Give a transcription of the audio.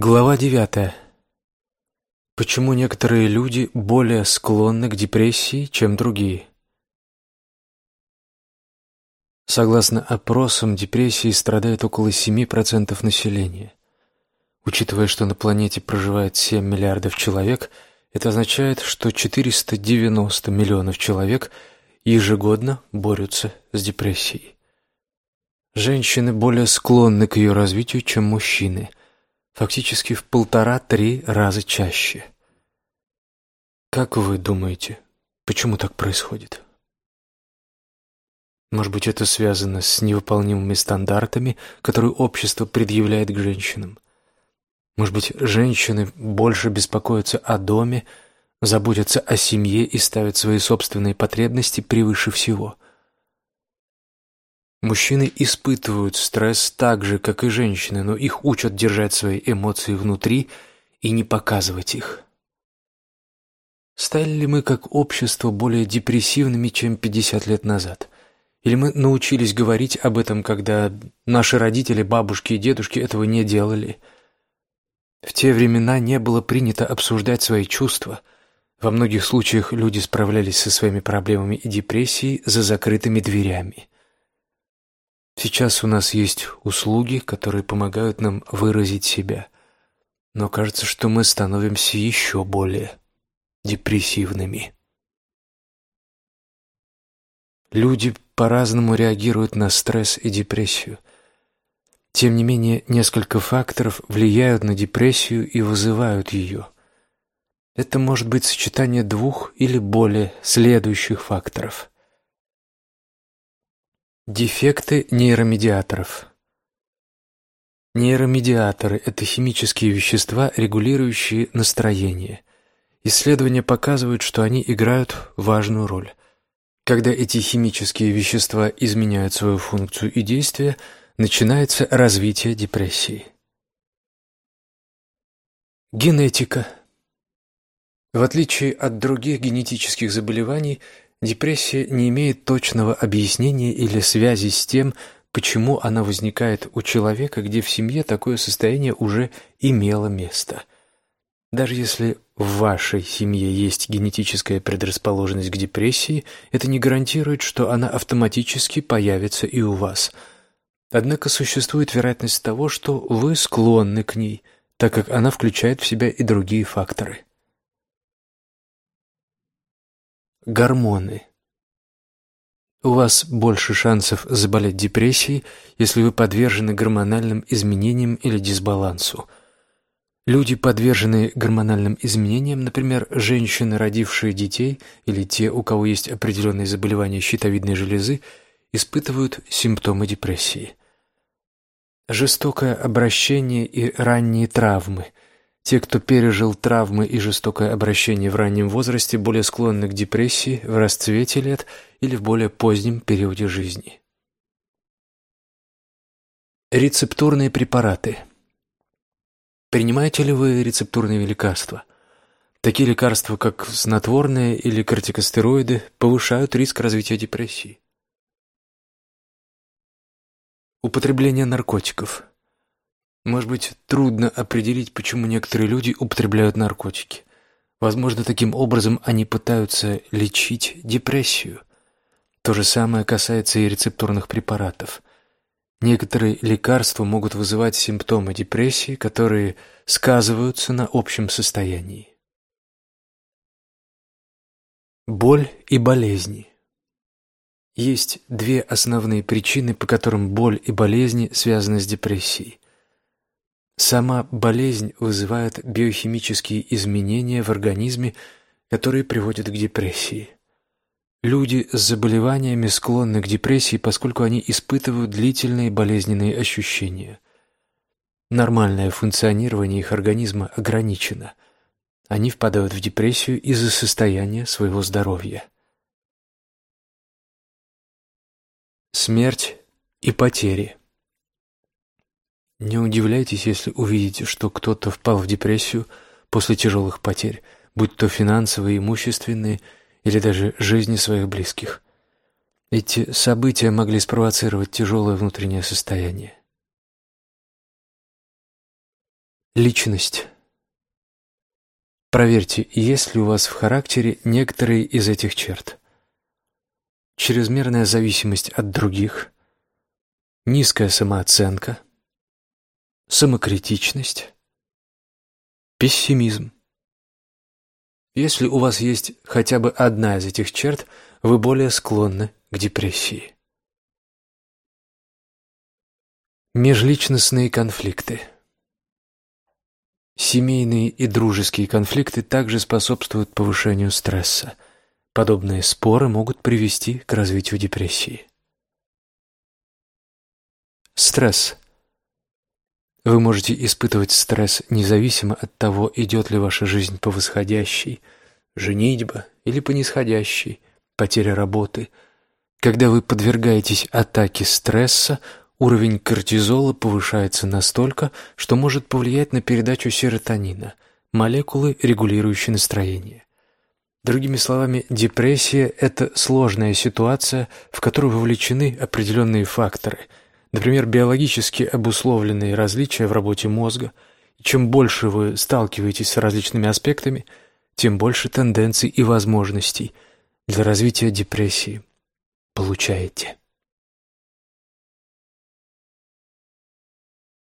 Глава девятая. Почему некоторые люди более склонны к депрессии, чем другие? Согласно опросам, депрессией страдает около 7% населения. Учитывая, что на планете проживает 7 миллиардов человек, это означает, что 490 миллионов человек ежегодно борются с депрессией. Женщины более склонны к ее развитию, чем мужчины – фактически в полтора-три раза чаще. Как вы думаете, почему так происходит? Может быть, это связано с невыполнимыми стандартами, которые общество предъявляет к женщинам? Может быть, женщины больше беспокоятся о доме, заботятся о семье и ставят свои собственные потребности превыше всего – Мужчины испытывают стресс так же, как и женщины, но их учат держать свои эмоции внутри и не показывать их. Стали ли мы как общество более депрессивными, чем 50 лет назад? Или мы научились говорить об этом, когда наши родители, бабушки и дедушки этого не делали? В те времена не было принято обсуждать свои чувства. Во многих случаях люди справлялись со своими проблемами и депрессией за закрытыми дверями. Сейчас у нас есть услуги, которые помогают нам выразить себя, но кажется, что мы становимся еще более депрессивными. Люди по-разному реагируют на стресс и депрессию. Тем не менее, несколько факторов влияют на депрессию и вызывают ее. Это может быть сочетание двух или более следующих факторов – Дефекты нейромедиаторов. Нейромедиаторы – это химические вещества, регулирующие настроение. Исследования показывают, что они играют важную роль. Когда эти химические вещества изменяют свою функцию и действие, начинается развитие депрессии. Генетика. В отличие от других генетических заболеваний, Депрессия не имеет точного объяснения или связи с тем, почему она возникает у человека, где в семье такое состояние уже имело место. Даже если в вашей семье есть генетическая предрасположенность к депрессии, это не гарантирует, что она автоматически появится и у вас. Однако существует вероятность того, что вы склонны к ней, так как она включает в себя и другие факторы. Гормоны. У вас больше шансов заболеть депрессией, если вы подвержены гормональным изменениям или дисбалансу. Люди, подверженные гормональным изменениям, например, женщины, родившие детей, или те, у кого есть определенные заболевания щитовидной железы, испытывают симптомы депрессии. Жестокое обращение и ранние травмы – те, кто пережил травмы и жестокое обращение в раннем возрасте, более склонны к депрессии в расцвете лет или в более позднем периоде жизни. Рецептурные препараты. Принимаете ли вы рецептурные лекарства? Такие лекарства, как снотворные или кортикостероиды, повышают риск развития депрессии. Употребление наркотиков. Может быть, трудно определить, почему некоторые люди употребляют наркотики. Возможно, таким образом они пытаются лечить депрессию. То же самое касается и рецептурных препаратов. Некоторые лекарства могут вызывать симптомы депрессии, которые сказываются на общем состоянии. Боль и болезни. Есть две основные причины, по которым боль и болезни связаны с депрессией. Сама болезнь вызывает биохимические изменения в организме, которые приводят к депрессии. Люди с заболеваниями склонны к депрессии, поскольку они испытывают длительные болезненные ощущения. Нормальное функционирование их организма ограничено. Они впадают в депрессию из-за состояния своего здоровья. Смерть и потери не удивляйтесь, если увидите, что кто-то впал в депрессию после тяжелых потерь, будь то финансовые, имущественные или даже жизни своих близких. Эти события могли спровоцировать тяжелое внутреннее состояние. Личность. Проверьте, есть ли у вас в характере некоторые из этих черт. Чрезмерная зависимость от других, низкая самооценка, самокритичность, пессимизм. Если у вас есть хотя бы одна из этих черт, вы более склонны к депрессии. Межличностные конфликты. Семейные и дружеские конфликты также способствуют повышению стресса. Подобные споры могут привести к развитию депрессии. Стресс. Вы можете испытывать стресс независимо от того, идет ли ваша жизнь по восходящей, женитьба или по нисходящей, потеря работы. Когда вы подвергаетесь атаке стресса, Уровень кортизола повышается настолько, что может повлиять на передачу серотонина, молекулы, регулирующей настроение. Другими словами, депрессия – это сложная ситуация, в которую вовлечены определенные факторы, например, биологически обусловленные различия в работе мозга. Чем больше вы сталкиваетесь с различными аспектами, тем больше тенденций и возможностей для развития депрессии получаете.